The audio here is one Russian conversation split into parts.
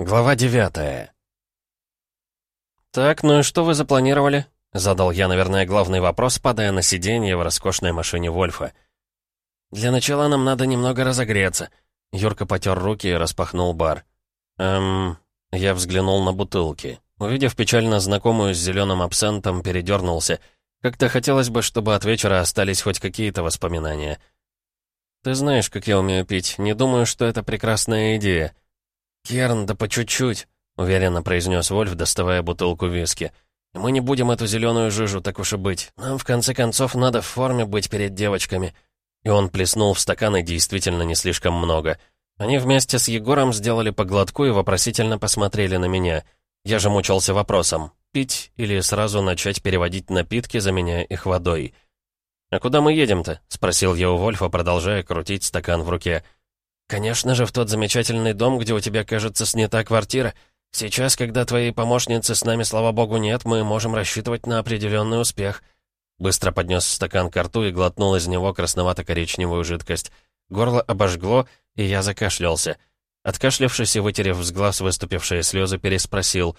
Глава девятая. «Так, ну и что вы запланировали?» — задал я, наверное, главный вопрос, падая на сиденье в роскошной машине Вольфа. «Для начала нам надо немного разогреться». Юрка потер руки и распахнул бар. «Эм...» Я взглянул на бутылки. Увидев печально знакомую с зеленым абсентом, передернулся. Как-то хотелось бы, чтобы от вечера остались хоть какие-то воспоминания. «Ты знаешь, как я умею пить. Не думаю, что это прекрасная идея». «Керн, да по чуть-чуть», — уверенно произнес Вольф, доставая бутылку виски. «Мы не будем эту зеленую жижу, так уж и быть. Нам, в конце концов, надо в форме быть перед девочками». И он плеснул в стаканы действительно не слишком много. Они вместе с Егором сделали поглотку и вопросительно посмотрели на меня. Я же мучился вопросом, пить или сразу начать переводить напитки, заменяя их водой. «А куда мы едем-то?» — спросил я у Вольфа, продолжая крутить стакан в руке. «Конечно же, в тот замечательный дом, где у тебя, кажется, снята квартира. Сейчас, когда твоей помощницы с нами, слава богу, нет, мы можем рассчитывать на определенный успех». Быстро поднес стакан к рту и глотнул из него красновато-коричневую жидкость. Горло обожгло, и я закашлялся. Откашлявшись и вытерев с глаз выступившие слезы, переспросил.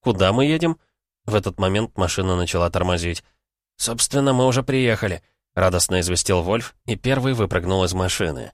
«Куда мы едем?» В этот момент машина начала тормозить. «Собственно, мы уже приехали», — радостно известил Вольф, и первый выпрыгнул из машины.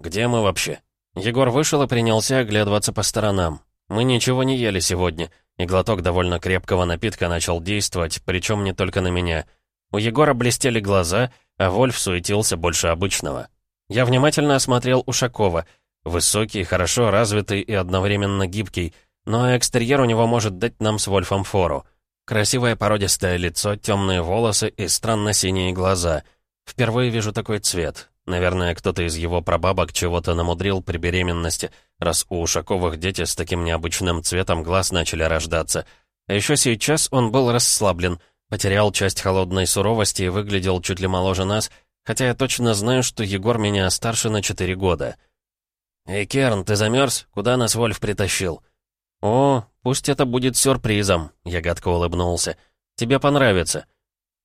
«Где мы вообще?» Егор вышел и принялся оглядываться по сторонам. Мы ничего не ели сегодня, и глоток довольно крепкого напитка начал действовать, причем не только на меня. У Егора блестели глаза, а Вольф суетился больше обычного. Я внимательно осмотрел Ушакова. Высокий, хорошо развитый и одновременно гибкий, но экстерьер у него может дать нам с Вольфом фору. Красивое породистое лицо, темные волосы и странно синие глаза. Впервые вижу такой цвет. Наверное, кто-то из его прабабок чего-то намудрил при беременности, раз у Ушаковых дети с таким необычным цветом глаз начали рождаться. А еще сейчас он был расслаблен, потерял часть холодной суровости и выглядел чуть ли моложе нас, хотя я точно знаю, что Егор меня старше на четыре года. «Эй, Керн, ты замерз? Куда нас Вольф притащил?» «О, пусть это будет сюрпризом», — я гадко улыбнулся. «Тебе понравится».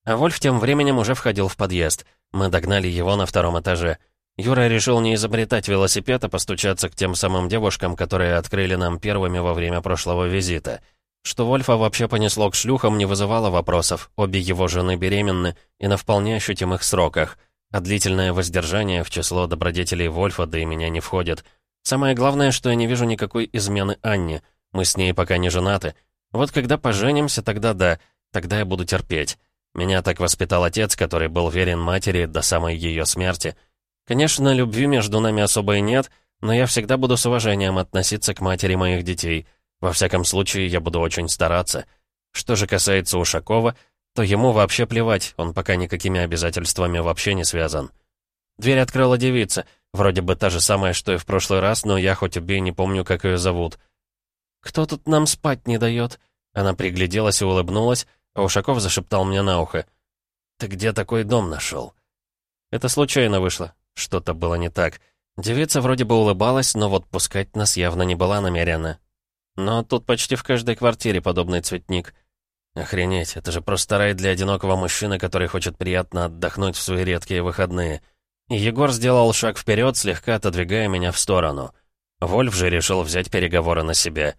А Вольф тем временем уже входил в подъезд — мы догнали его на втором этаже. Юра решил не изобретать велосипед, а постучаться к тем самым девушкам, которые открыли нам первыми во время прошлого визита. Что Вольфа вообще понесло к шлюхам, не вызывало вопросов. Обе его жены беременны и на вполне ощутимых сроках. А длительное воздержание в число добродетелей Вольфа да и меня не входит. Самое главное, что я не вижу никакой измены Анне. Мы с ней пока не женаты. Вот когда поженимся, тогда да, тогда я буду терпеть. Меня так воспитал отец, который был верен матери до самой ее смерти. Конечно, любви между нами особой нет, но я всегда буду с уважением относиться к матери моих детей. Во всяком случае, я буду очень стараться. Что же касается Ушакова, то ему вообще плевать, он пока никакими обязательствами вообще не связан. Дверь открыла девица, вроде бы та же самая, что и в прошлый раз, но я хоть убей не помню, как ее зовут. «Кто тут нам спать не дает?» Она пригляделась и улыбнулась, а Ушаков зашептал мне на ухо. «Ты где такой дом нашел?» Это случайно вышло. Что-то было не так. Девица вроде бы улыбалась, но вот пускать нас явно не была намерена. Но тут почти в каждой квартире подобный цветник. Охренеть, это же просто рай для одинокого мужчины, который хочет приятно отдохнуть в свои редкие выходные. Егор сделал шаг вперед, слегка отодвигая меня в сторону. Вольф же решил взять переговоры на себя.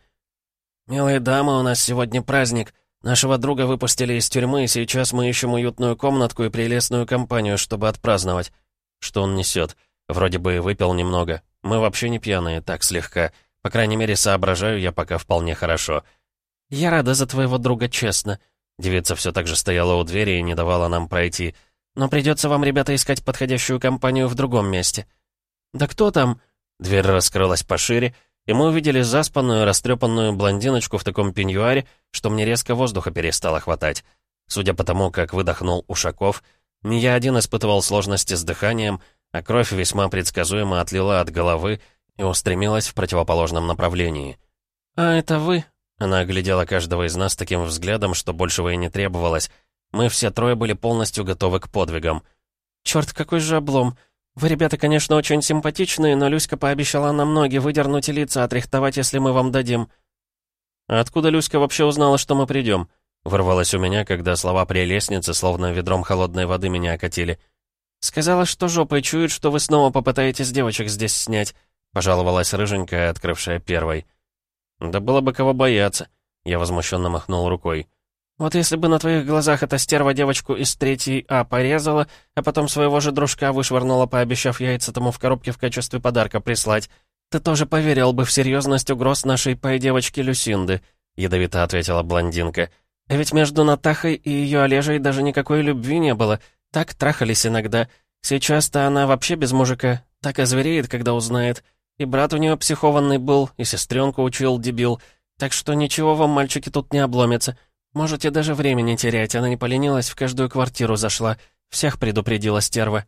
«Милые дамы, у нас сегодня праздник. Нашего друга выпустили из тюрьмы, и сейчас мы ищем уютную комнатку и прелестную компанию, чтобы отпраздновать. Что он несет? Вроде бы выпил немного. Мы вообще не пьяные, так слегка. По крайней мере, соображаю я пока вполне хорошо. Я рада за твоего друга, честно. Девица все так же стояла у двери и не давала нам пройти. Но придется вам, ребята, искать подходящую компанию в другом месте. Да кто там? Дверь раскрылась пошире, и мы увидели заспанную, растрепанную блондиночку в таком пеньюаре, что мне резко воздуха перестало хватать. Судя по тому, как выдохнул Ушаков, не я один испытывал сложности с дыханием, а кровь весьма предсказуемо отлила от головы и устремилась в противоположном направлении. «А это вы?» Она оглядела каждого из нас таким взглядом, что большего и не требовалось. Мы все трое были полностью готовы к подвигам. «Чёрт, какой же облом! «Вы, ребята, конечно, очень симпатичные, но Люська пообещала нам ноги выдернуть и лица отрихтовать, если мы вам дадим». «А откуда Люська вообще узнала, что мы придем?» Ворвалось у меня, когда слова при лестнице словно ведром холодной воды меня окатили. «Сказала, что жопой чует, что вы снова попытаетесь девочек здесь снять», пожаловалась рыженькая, открывшая первой. «Да было бы кого бояться», — я возмущенно махнул рукой. «Вот если бы на твоих глазах эта стерва девочку из третьей А порезала, а потом своего же дружка вышвырнула, пообещав яйца тому в коробке в качестве подарка прислать, ты тоже поверил бы в серьезность угроз нашей пай-девочки Люсинды», — ядовито ответила блондинка. «А ведь между Натахой и ее Олежей даже никакой любви не было. Так трахались иногда. Сейчас-то она вообще без мужика. Так озвереет, когда узнает. И брат у нее психованный был, и сестренку учил дебил. Так что ничего вам, мальчики, тут не обломится. Можете даже времени терять, она не поленилась, в каждую квартиру зашла. Всех предупредила стерва».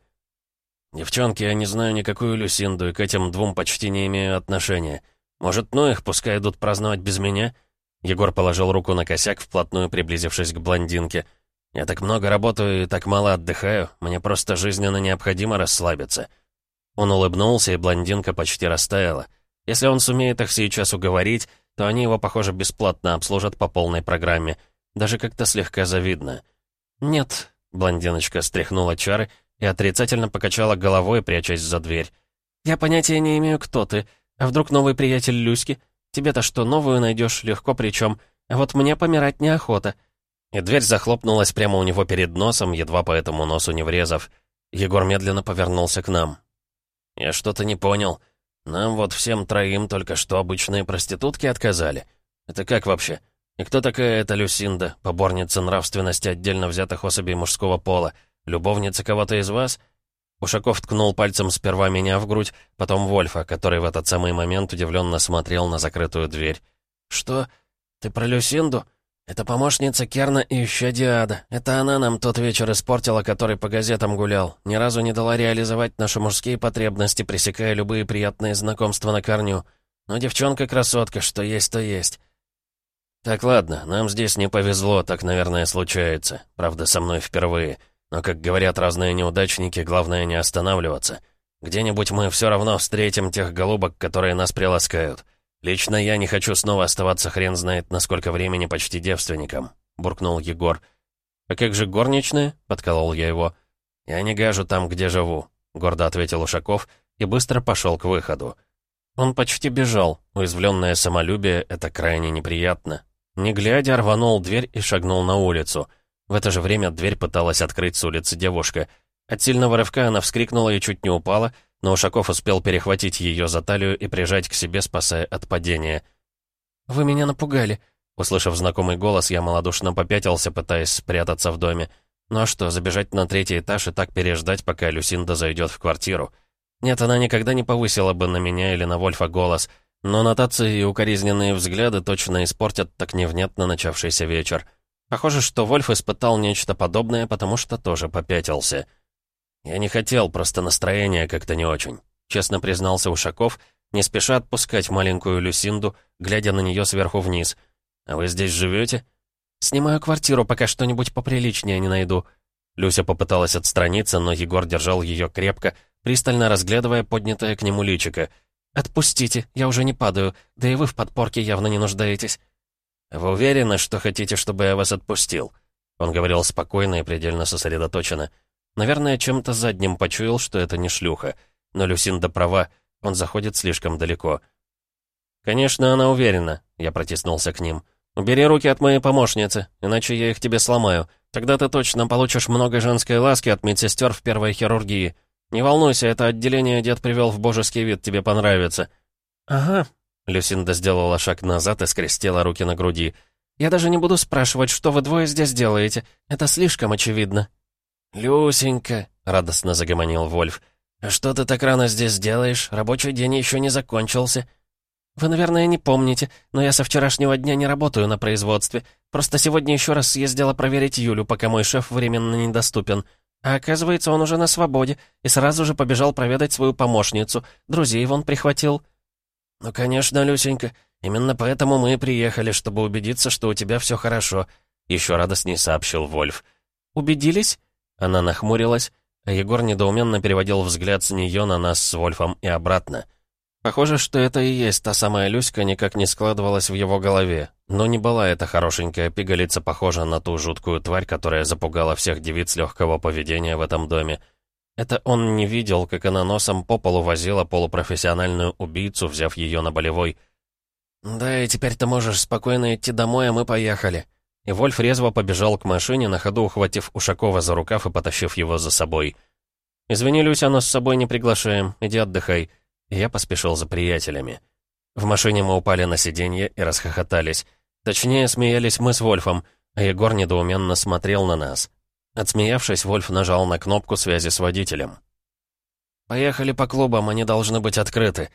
«Девчонки, я не знаю никакую Люсинду, и к этим двум почти не имею отношения. Может, ну их, пускай идут праздновать без меня?» Егор положил руку на косяк, вплотную приблизившись к блондинке. «Я так много работаю и так мало отдыхаю, мне просто жизненно необходимо расслабиться». Он улыбнулся, и блондинка почти растаяла. Если он сумеет их сейчас уговорить, то они его, похоже, бесплатно обслужат по полной программе. Даже как-то слегка завидно. «Нет», — блондиночка стряхнула чары и отрицательно покачала головой, прячась за дверь. «Я понятия не имею, кто ты. А вдруг новый приятель Люськи? Тебе-то что, новую найдешь, легко причем. А вот мне помирать неохота». И дверь захлопнулась прямо у него перед носом, едва по этому носу не врезав. Егор медленно повернулся к нам. «Я что-то не понял. Нам вот всем троим только что обычные проститутки отказали. Это как вообще? И кто такая эта Люсинда, поборница нравственности отдельно взятых особей мужского пола? Любовница кого-то из вас?» Ушаков ткнул пальцем сперва меня в грудь, потом Вольфа, который в этот самый момент удивленно смотрел на закрытую дверь. «Что? Ты про Люсинду?» «Это помощница Керна и еще Диада. Это она нам тот вечер испортила, который по газетам гулял. Ни разу не дала реализовать наши мужские потребности, пресекая любые приятные знакомства на корню. Но девчонка-красотка, что есть, то есть». «Так, ладно, нам здесь не повезло, так, наверное, случается. Правда, со мной впервые. Но, как говорят разные неудачники, главное не останавливаться. Где-нибудь мы все равно встретим тех голубок, которые нас приласкают». «Лично я не хочу снова оставаться хрен знает на сколько времени почти девственником», — буркнул Егор. «А как же горничные?» — подколол я его. «Я не гажу там, где живу», — гордо ответил Ушаков и быстро пошел к выходу. Он почти бежал. Уязвленное самолюбие — это крайне неприятно. Не глядя, рванул дверь и шагнул на улицу. В это же время дверь пыталась открыть с улицы девушка. От сильного рывка она вскрикнула и чуть не упала, но Ушаков успел перехватить ее за талию и прижать к себе, спасая от падения. «Вы меня напугали», Услышав знакомый голос, я малодушно попятился, пытаясь спрятаться в доме. Ну а что, забежать на третий этаж и так переждать, пока Люсинда зайдет в квартиру? Нет, она никогда не повысила бы на меня или на Вольфа голос, но нотации и укоризненные взгляды точно испортят так невнятно начавшийся вечер. Похоже, что Вольф испытал нечто подобное, потому что тоже попятился. «Я не хотел, просто настроение как-то не очень», — честно признался Ушаков, не спеша отпускать маленькую Люсинду, глядя на нее сверху вниз. «А вы здесь живете?» «Снимаю квартиру, пока что-нибудь поприличнее не найду». Люся попыталась отстраниться, но Егор держал ее крепко, пристально разглядывая поднятое к нему личико. «Отпустите, я уже не падаю, да и вы в подпорке явно не нуждаетесь». «Вы уверены, что хотите, чтобы я вас отпустил?» Он говорил спокойно и предельно сосредоточенно. Наверное, чем-то задним почуял, что это не шлюха. Но Люсинда права, он заходит слишком далеко. «Конечно, она уверена», — я протиснулся к ним. «Убери руки от моей помощницы, иначе я их тебе сломаю. Тогда ты точно получишь много женской ласки от медсестер в первой хирургии. Не волнуйся, это отделение дед привел в божеский вид, тебе понравится». «Ага», — Люсинда сделала шаг назад и скрестила руки на груди. «Я даже не буду спрашивать, что вы двое здесь делаете. Это слишком очевидно». «Люсенька», — радостно загомонил Вольф, «а что ты так рано здесь делаешь? Рабочий день еще не закончился». «Вы, наверное, не помните, но я со вчерашнего дня не работаю на производстве. Просто сегодня еще раз съездила проверить Юлю, пока мой шеф временно недоступен. А оказывается, он уже на свободе и сразу же побежал проведать свою помощницу. Друзей вон прихватил». «Ну, конечно, Люсенька. Именно поэтому мы и приехали, чтобы убедиться, что у тебя все хорошо», — еще радостней сообщил Вольф. «Убедились?» Она нахмурилась, а Егор недоуменно переводил взгляд с нее на нас с Вольфом и обратно. Похоже, что это и есть та самая Люська, никак не складывалась в его голове. Но не была эта хорошенькая пигалица похожа на ту жуткую тварь, которая запугала всех девиц легкого поведения в этом доме. Это он не видел, как она носом по полу возила полупрофессиональную убийцу, взяв ее на болевой. «Да, и теперь ты можешь спокойно идти домой, а мы поехали». И Вольф резво побежал к машине, на ходу ухватив Ушакова за рукав и потащив его за собой. «Извини, Люся, но с собой не приглашаем. Иди отдыхай». И я поспешил за приятелями. В машине мы упали на сиденье и расхохотались. Точнее, смеялись мы с Вольфом, а Егор недоуменно смотрел на нас. Отсмеявшись, Вольф нажал на кнопку связи с водителем. «Поехали по клубам, они должны быть открыты».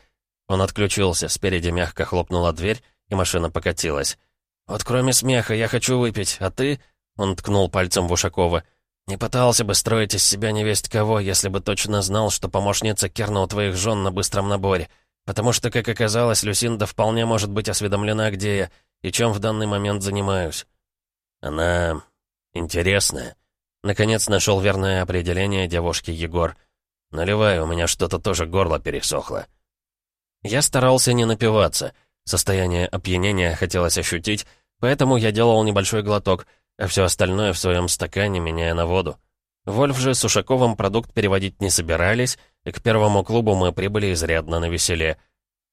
Он отключился, спереди мягко хлопнула дверь, и машина покатилась. «Вот кроме смеха, я хочу выпить, а ты...» Он ткнул пальцем в Ушакова. «Не пытался бы строить из себя невесть кого, если бы точно знал, что помощница Керна у твоих жен на быстром наборе. Потому что, как оказалось, Люсинда вполне может быть осведомлена, где я и чем в данный момент занимаюсь». «Она... интересная». Наконец нашел верное определение девушки Егор. «Наливай, у меня что-то тоже горло пересохло». Я старался не напиваться. Состояние опьянения хотелось ощутить, поэтому я делал небольшой глоток, а все остальное в своем стакане, меняя на воду. Вольф же с Ушаковым продукт переводить не собирались, и к первому клубу мы прибыли изрядно на веселе.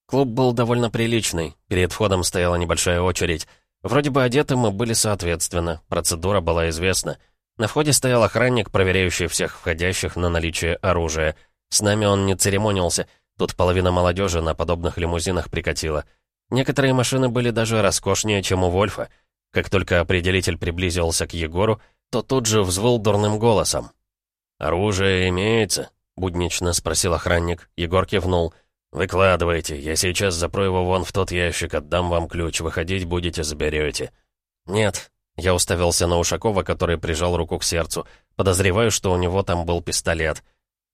Клуб был довольно приличный, перед входом стояла небольшая очередь. Вроде бы одеты мы были соответственно, процедура была известна — на входе стоял охранник, проверяющий всех входящих на наличие оружия. С нами он не церемонился, тут половина молодежи на подобных лимузинах прикатила. Некоторые машины были даже роскошнее, чем у Вольфа. Как только определитель приблизился к Егору, то тут же взвыл дурным голосом. «Оружие имеется?» — буднично спросил охранник. Егор кивнул. «Выкладывайте, я сейчас запру его вон в тот ящик, отдам вам ключ, выходить будете, заберете». «Нет, я уставился на Ушакова, который прижал руку к сердцу. Подозреваю, что у него там был пистолет.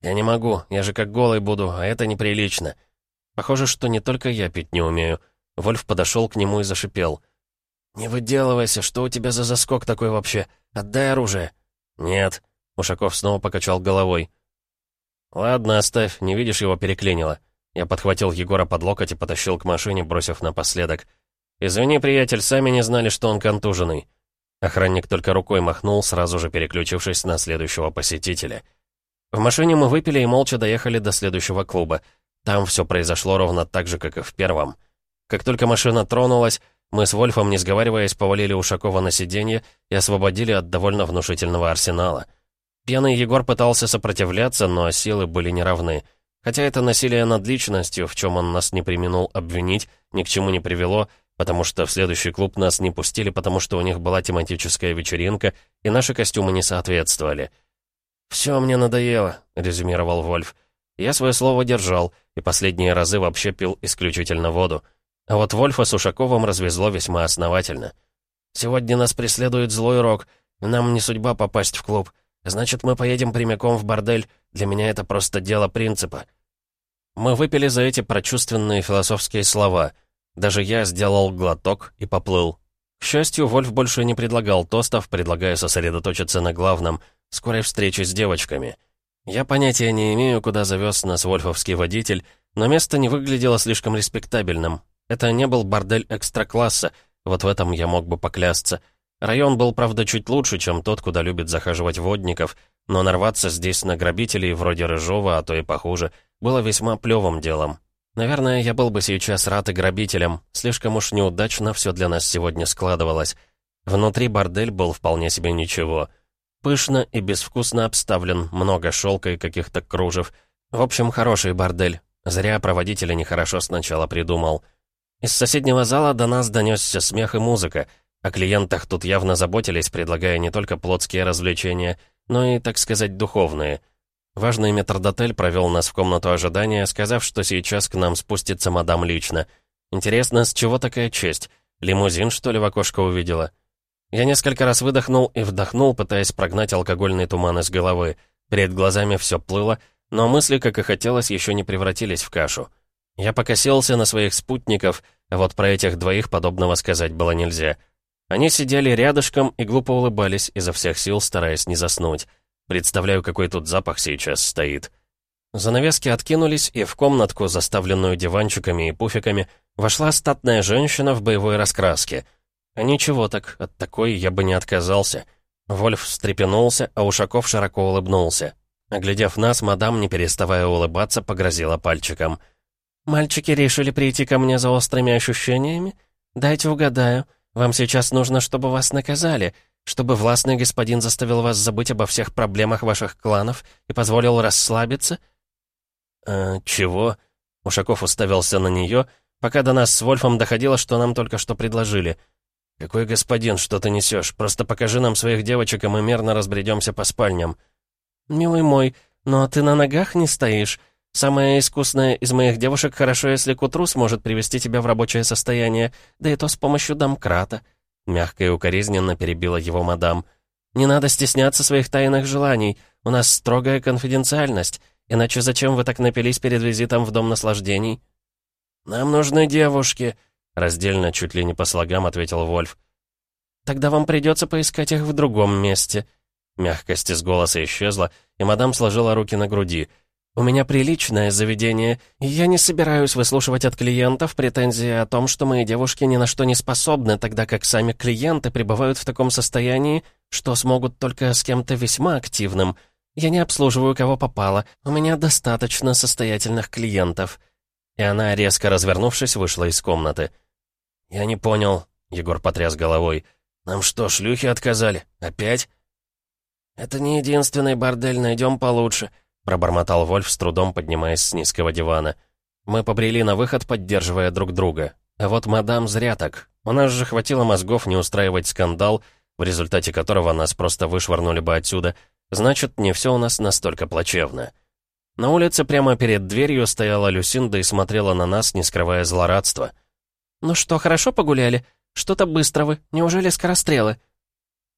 «Я не могу, я же как голый буду, а это неприлично». Похоже, что не только я пить не умею. Вольф подошел к нему и зашипел. «Не выделывайся, что у тебя за заскок такой вообще? Отдай оружие». «Нет». Ушаков снова покачал головой. «Ладно, оставь, не видишь, его переклинило». Я подхватил Егора под локоть и потащил к машине, бросив напоследок. «Извини, приятель, сами не знали, что он контуженный». Охранник только рукой махнул, сразу же переключившись на следующего посетителя. В машине мы выпили и молча доехали до следующего клуба. Там все произошло ровно так же, как и в первом. Как только машина тронулась, мы с Вольфом, не сговариваясь, повалили Ушакова на сиденье и освободили от довольно внушительного арсенала. Пьяный Егор пытался сопротивляться, но силы были неравны. Хотя это насилие над личностью, в чем он нас не применул обвинить, ни к чему не привело, потому что в следующий клуб нас не пустили, потому что у них была тематическая вечеринка, и наши костюмы не соответствовали. «Все мне надоело», — резюмировал Вольф. «Я свое слово держал, и последние разы вообще пил исключительно воду. А вот Вольфа с Ушаковым развезло весьма основательно. Сегодня нас преследует злой рок, нам не судьба попасть в клуб. Значит, мы поедем прямиком в бордель. Для меня это просто дело принципа». Мы выпили за эти прочувственные философские слова — даже я сделал глоток и поплыл. К счастью, Вольф больше не предлагал тостов, предлагая сосредоточиться на главном — скорой встрече с девочками. Я понятия не имею, куда завез нас вольфовский водитель, но место не выглядело слишком респектабельным. Это не был бордель экстра-класса, вот в этом я мог бы поклясться. Район был, правда, чуть лучше, чем тот, куда любит захаживать водников, но нарваться здесь на грабителей вроде Рыжова, а то и похуже, было весьма плевым делом. Наверное, я был бы сейчас рад и грабителям. Слишком уж неудачно все для нас сегодня складывалось. Внутри бордель был вполне себе ничего. Пышно и безвкусно обставлен, много шелка и каких-то кружев. В общем, хороший бордель. Зря проводителя нехорошо сначала придумал. Из соседнего зала до нас донесся смех и музыка. О клиентах тут явно заботились, предлагая не только плотские развлечения, но и, так сказать, духовные — Важный метрдотель провел нас в комнату ожидания, сказав, что сейчас к нам спустится мадам лично. Интересно, с чего такая честь? Лимузин, что ли, в окошко увидела? Я несколько раз выдохнул и вдохнул, пытаясь прогнать алкогольный туман из головы. Перед глазами все плыло, но мысли, как и хотелось, еще не превратились в кашу. Я покосился на своих спутников, а вот про этих двоих подобного сказать было нельзя. Они сидели рядышком и глупо улыбались, изо всех сил стараясь не заснуть. Представляю, какой тут запах сейчас стоит. Занавески откинулись, и в комнатку, заставленную диванчиками и пуфиками, вошла статная женщина в боевой раскраске. Ничего так, от такой я бы не отказался. Вольф встрепенулся, а Ушаков широко улыбнулся. Оглядев нас, мадам, не переставая улыбаться, погрозила пальчиком. «Мальчики решили прийти ко мне за острыми ощущениями? Дайте угадаю. Вам сейчас нужно, чтобы вас наказали, чтобы властный господин заставил вас забыть обо всех проблемах ваших кланов и позволил расслабиться?» «Э, чего?» Ушаков уставился на нее, пока до нас с Вольфом доходило, что нам только что предложили. «Какой господин, что ты несешь? Просто покажи нам своих девочек, и мы мерно разбредемся по спальням». «Милый мой, но ты на ногах не стоишь. Самая искусная из моих девушек хорошо, если к утру сможет привести тебя в рабочее состояние, да и то с помощью домкрата». Мягко и укоризненно перебила его мадам. «Не надо стесняться своих тайных желаний. У нас строгая конфиденциальность. Иначе зачем вы так напились перед визитом в Дом наслаждений?» «Нам нужны девушки», — раздельно, чуть ли не по слогам ответил Вольф. «Тогда вам придется поискать их в другом месте». Мягкость из голоса исчезла, и мадам сложила руки на груди — «У меня приличное заведение, и я не собираюсь выслушивать от клиентов претензии о том, что мои девушки ни на что не способны, тогда как сами клиенты пребывают в таком состоянии, что смогут только с кем-то весьма активным. Я не обслуживаю кого попало, у меня достаточно состоятельных клиентов». И она, резко развернувшись, вышла из комнаты. «Я не понял», — Егор потряс головой. «Нам что, шлюхи отказали? Опять?» «Это не единственный бордель, найдем получше», пробормотал Вольф, с трудом поднимаясь с низкого дивана. Мы побрели на выход, поддерживая друг друга. А вот мадам зря так. У нас же хватило мозгов не устраивать скандал, в результате которого нас просто вышвырнули бы отсюда. Значит, не все у нас настолько плачевно. На улице прямо перед дверью стояла Люсинда и смотрела на нас, не скрывая злорадства. «Ну что, хорошо погуляли? Что-то быстро вы. Неужели скорострелы?»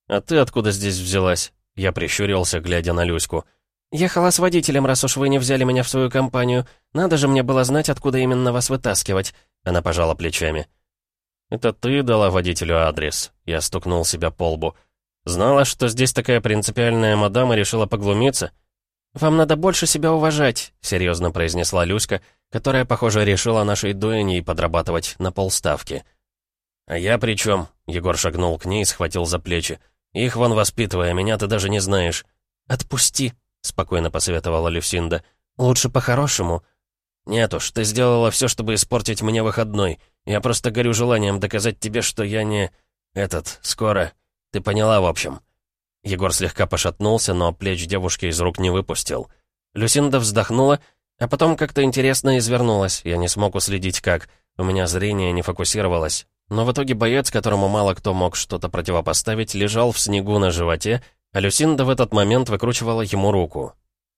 «А ты откуда здесь взялась?» Я прищурился, глядя на Люську. «Ехала с водителем, раз уж вы не взяли меня в свою компанию. Надо же мне было знать, откуда именно вас вытаскивать». Она пожала плечами. «Это ты дала водителю адрес?» Я стукнул себя по лбу. «Знала, что здесь такая принципиальная мадам и решила поглумиться?» «Вам надо больше себя уважать», — серьезно произнесла Люська, которая, похоже, решила нашей дуэни подрабатывать на полставки. «А я при чем? Егор шагнул к ней и схватил за плечи. «Их вон воспитывая, меня ты даже не знаешь». «Отпусти», спокойно посоветовала Люсинда. «Лучше по-хорошему». «Нет уж, ты сделала все, чтобы испортить мне выходной. Я просто горю желанием доказать тебе, что я не... Этот, скоро. Ты поняла, в общем». Егор слегка пошатнулся, но плеч девушки из рук не выпустил. Люсинда вздохнула, а потом как-то интересно извернулась. Я не смог уследить как. У меня зрение не фокусировалось. Но в итоге боец, которому мало кто мог что-то противопоставить, лежал в снегу на животе, а Люсинда в этот момент выкручивала ему руку.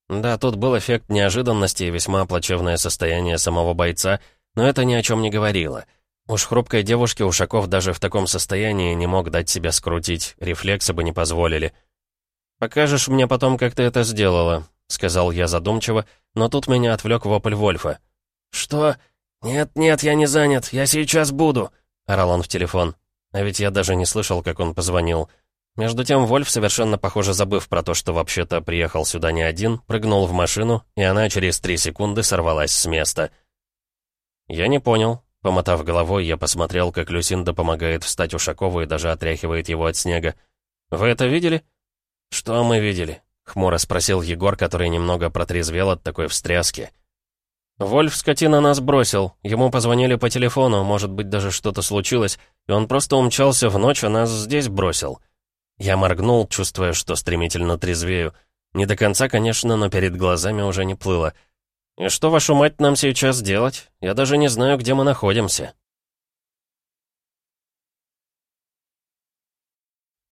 Да, тут был эффект неожиданности и весьма плачевное состояние самого бойца, но это ни о чем не говорило. Уж хрупкой девушке Ушаков даже в таком состоянии не мог дать себя скрутить, рефлексы бы не позволили. «Покажешь мне потом, как ты это сделала», — сказал я задумчиво, но тут меня отвлек вопль Вольфа. «Что? Нет-нет, я не занят, я сейчас буду», — орал он в телефон. А ведь я даже не слышал, как он позвонил. Между тем Вольф, совершенно похоже забыв про то, что вообще-то приехал сюда не один, прыгнул в машину, и она через три секунды сорвалась с места. Я не понял. Помотав головой, я посмотрел, как Люсинда помогает встать Ушакову и даже отряхивает его от снега. «Вы это видели?» «Что мы видели?» — хмуро спросил Егор, который немного протрезвел от такой встряски. «Вольф скотина нас бросил. Ему позвонили по телефону, может быть, даже что-то случилось, и он просто умчался в ночь, а нас здесь бросил». Я моргнул, чувствуя, что стремительно трезвею. Не до конца, конечно, но перед глазами уже не плыло. «И что, вашу мать, нам сейчас делать? Я даже не знаю, где мы находимся».